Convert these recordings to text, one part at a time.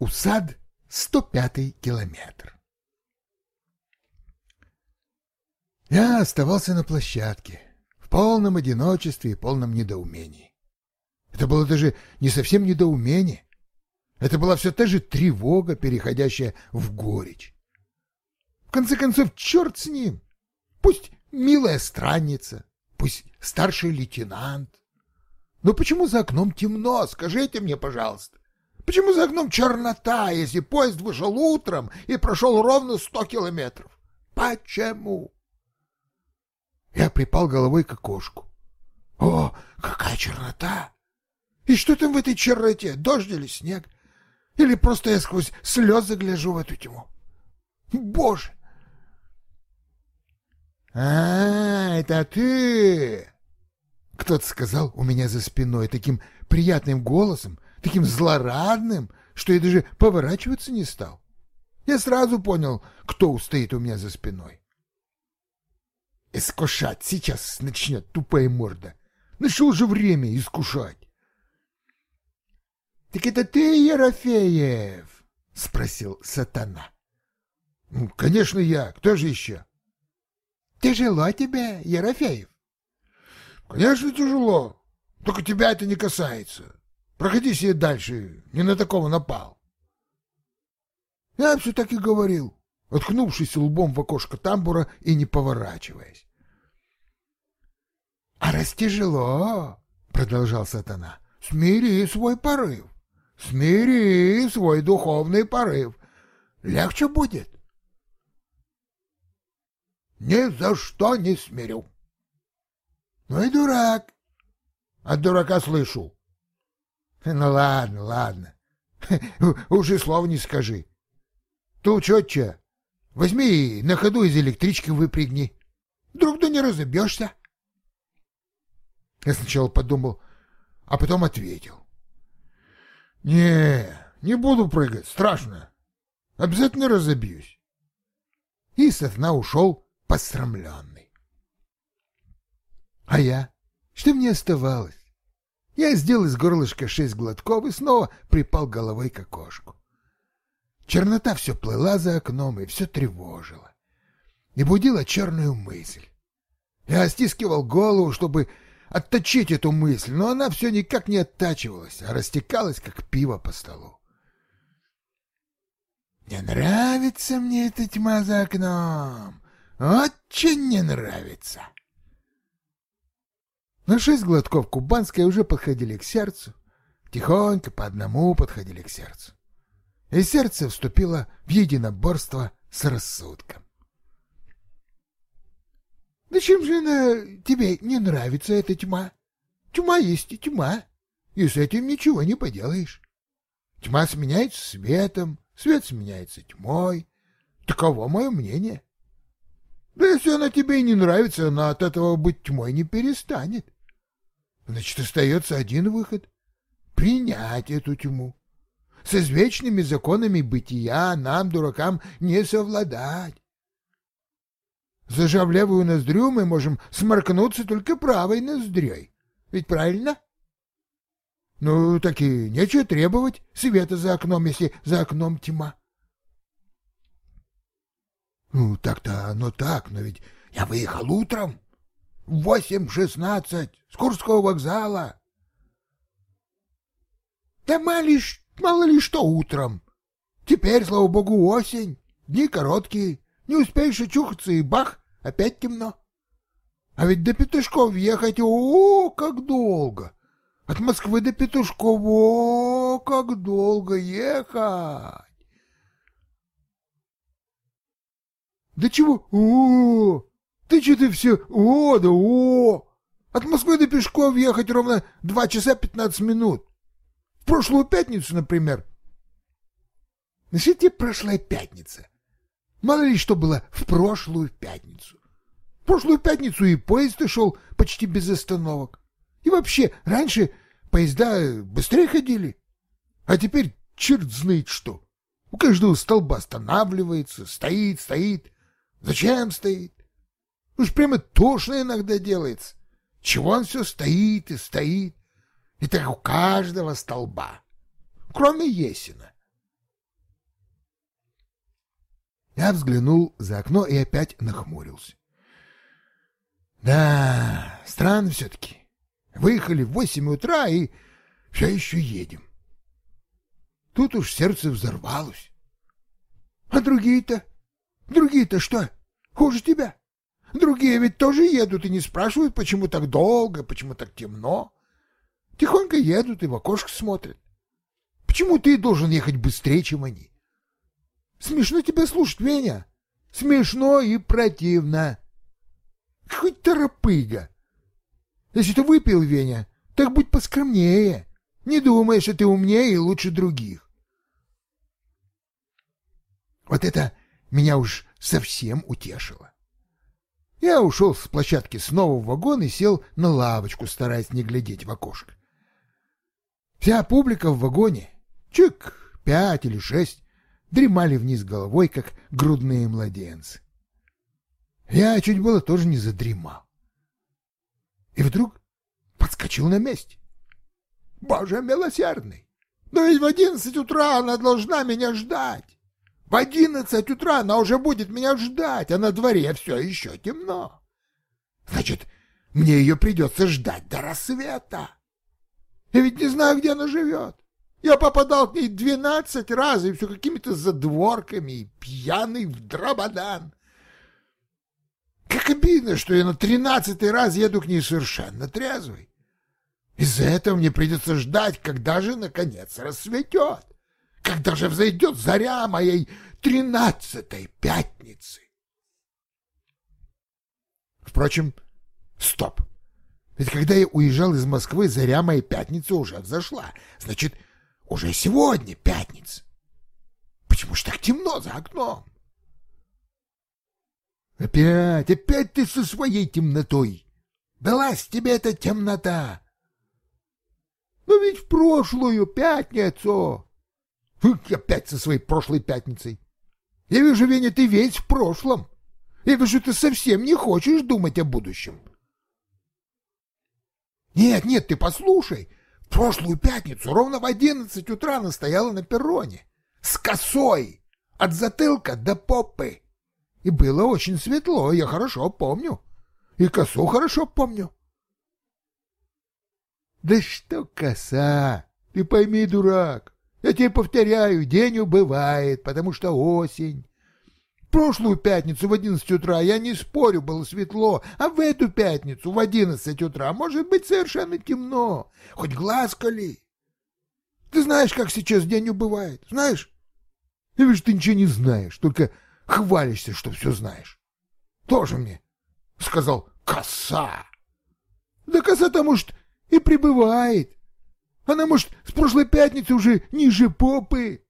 Усад 105 километр. Я оставался на площадке, в полном одиночестве и полном недоумении. Это было даже не совсем недоумение. Это была все та же тревога, переходящая в горечь. В конце концов, черт с ним. Пусть милая странница, пусть старший лейтенант. Но почему за окном темно, скажите мне, пожалуйста? Почему за окном чернота, если поезд вышел утром и прошел ровно сто километров? Почему? Я припал головой к окошку. О, какая чернота! И что там в этой черноте, дождь или снег? Или просто я сквозь слезы гляжу в эту тьму? Боже! А, это ты! Кто-то сказал у меня за спиной таким приятным голосом, таким злорадным, что я даже поворачиваться не стал. Я сразу понял, кто стоит у меня за спиной. Искушать сейчас начнет тупая морда. Нашел же время искушать. — Так это ты, Ерофеев? — спросил сатана. — Ну, конечно, я. Кто же еще? — Тяжело тебе, Ерофеев? — Конечно, тяжело. Только тебя это не касается. Проходи себе дальше, не на такого напал. Я все так и говорил, откнувшись лбом в окошко тамбура и не поворачиваясь. — А раз тяжело, — продолжал сатана, — смири свой порыв, смири свой духовный порыв. Легче будет. — Ни за что не смирю. — Ну и дурак. От дурака слышу. Ну ладно, ладно. Уже слова не скажи. Тут четче. Возьми на ходу из электрички выпрягни. Вдруг ты не разобьешься. Я сначала подумал, а потом ответил. Не, не буду прыгать, страшно. Обязательно разобьюсь. И сатана ушел посрамленный. А я? Что мне оставалось? Я сделал из горлышка шесть глотков и снова припал головой к окошку. Чернота все плыла за окном и все тревожила. И будила черную мысль. Я стискивал голову, чтобы отточить эту мысль, но она все никак не оттачивалась, а растекалась, как пиво по столу. Не нравится мне эта тьма за окном. Очень не нравится. На шесть глотков кубанской уже подходили к сердцу, тихонько по одному подходили к сердцу. И сердце вступило в единоборство с рассудком. Да чем же она тебе не нравится, эта тьма? Тьма есть и тьма, и с этим ничего не поделаешь. Тьма сменяется светом, свет сменяется тьмой. Таково мое мнение. Да если она тебе и не нравится, она от этого быть тьмой не перестанет. Значит, остается один выход — принять эту тьму. С извечными законами бытия нам, дуракам, не совладать. Зажав левую ноздрю, мы можем сморкнуться только правой ноздрёй. Ведь правильно? Ну, так и нечего требовать света за окном, если за окном тьма. Ну, так-то оно так, но ведь я выехал утром восемь шестнадцать с Курского вокзала. Да мало ли, мало ли что утром. Теперь, слава богу, осень, дни короткие, не успеешь очухаться и бах, опять темно. А ведь до Петушков ехать, о, как долго! От Москвы до Петушков, о, как долго ехать! Да чего, о, ты что ты все «О, да о!» От Москвы до Пешков ехать ровно два часа пятнадцать минут. В прошлую пятницу, например. Значит, тебе прошлая пятница. Мало ли что было в прошлую пятницу. В прошлую пятницу и поезд шел почти без остановок. И вообще, раньше поезда быстрее ходили. А теперь черт знает что. У каждого столба останавливается, стоит, стоит. Зачем стоит? Уж прямо тошно иногда делается. Чего он все стоит и стоит? И так у каждого столба. Кроме Есина. Я взглянул за окно и опять нахмурился. Да, странно все-таки. Выехали в восемь утра и все еще едем. Тут уж сердце взорвалось. А другие-то? Другие-то что? Хуже тебя? Другие ведь тоже едут и не спрашивают, почему так долго, почему так темно. Тихонько едут и в окошко смотрят. Почему ты должен ехать быстрее, чем они? Смешно тебя слушать, Веня. Смешно и противно. Хоть торопыга. Если ты выпил, Веня, так будь поскромнее. Не думай, что ты умнее и лучше других. Вот это меня уж совсем утешило. Я ушел с площадки снова в вагон и сел на лавочку, стараясь не глядеть в окошко. Вся публика в вагоне, чик, пять или шесть, дремали вниз головой, как грудные младенцы. Я чуть было тоже не задремал. И вдруг подскочил на месте. Боже милосердный! Но ведь в одиннадцать утра она должна меня ждать. В одиннадцать утра она уже будет меня ждать, а на дворе все еще темно. Значит, мне ее придется ждать до рассвета. Я ведь не знаю, где она живет. Я попадал к ней двенадцать раз, и все какими-то задворками, и пьяный в дрободан. Как обидно, что я на тринадцатый раз еду к ней совершенно трезвый. Из-за этого мне придется ждать, когда же, наконец, рассветет, когда же взойдет заря моей тринадцатой пятницы. Впрочем, стоп. Ведь когда я уезжал из Москвы, заря моей пятницы уже взошла. Значит, уже сегодня пятница. Почему ж так темно за окном? Опять, опять ты со своей темнотой. Далась тебе эта темнота. Но ведь в прошлую пятницу... Опять со своей прошлой пятницей. Я вижу, Веня, ты весь в прошлом. Я вижу, ты совсем не хочешь думать о будущем. Нет, нет, ты послушай. В прошлую пятницу ровно в одиннадцать утра она стояла на перроне. С косой. От затылка до попы. И было очень светло, я хорошо помню. И косу хорошо помню. Да что коса? Ты пойми, дурак. Я тебе повторяю, день убывает, потому что осень. Прошлую пятницу в одиннадцать утра, я не спорю, было светло, а в эту пятницу в одиннадцать утра может быть совершенно темно, хоть глаз коли. Ты знаешь, как сейчас день убывает, знаешь? Я вижу, ты ничего не знаешь, только хвалишься, что все знаешь. Тоже мне, — сказал, — коса. Да коса-то, может, и прибывает. Она, может, с прошлой пятницы уже ниже попы.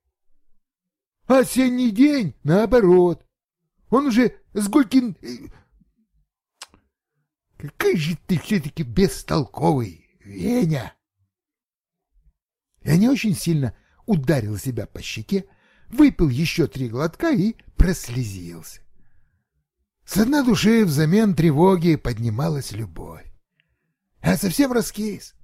осенний день, наоборот. Он уже с Голькин... Э, какой же ты все-таки бестолковый, Веня! Я не очень сильно ударил себя по щеке, выпил еще три глотка и прослезился. С одной души взамен тревоги поднималась любовь. Я совсем раскис.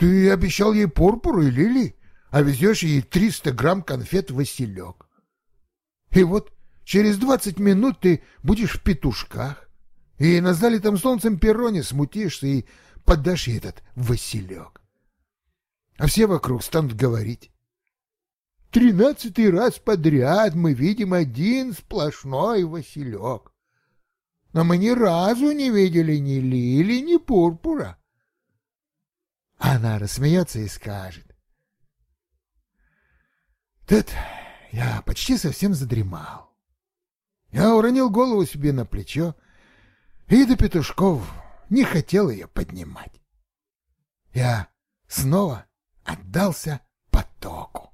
Ты обещал ей пурпур и лилии, а везешь ей триста грамм конфет «Василек». И вот через двадцать минут ты будешь в петушках, и на залитом солнцем перроне смутишься и подашь ей этот «Василек». А все вокруг станут говорить. Тринадцатый раз подряд мы видим один сплошной Василек. Но мы ни разу не видели ни лили, ни пурпура. Она рассмеется и скажет. Тут я почти совсем задремал. Я уронил голову себе на плечо и до петушков не хотел ее поднимать. Я снова отдался потоку.